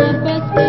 the best.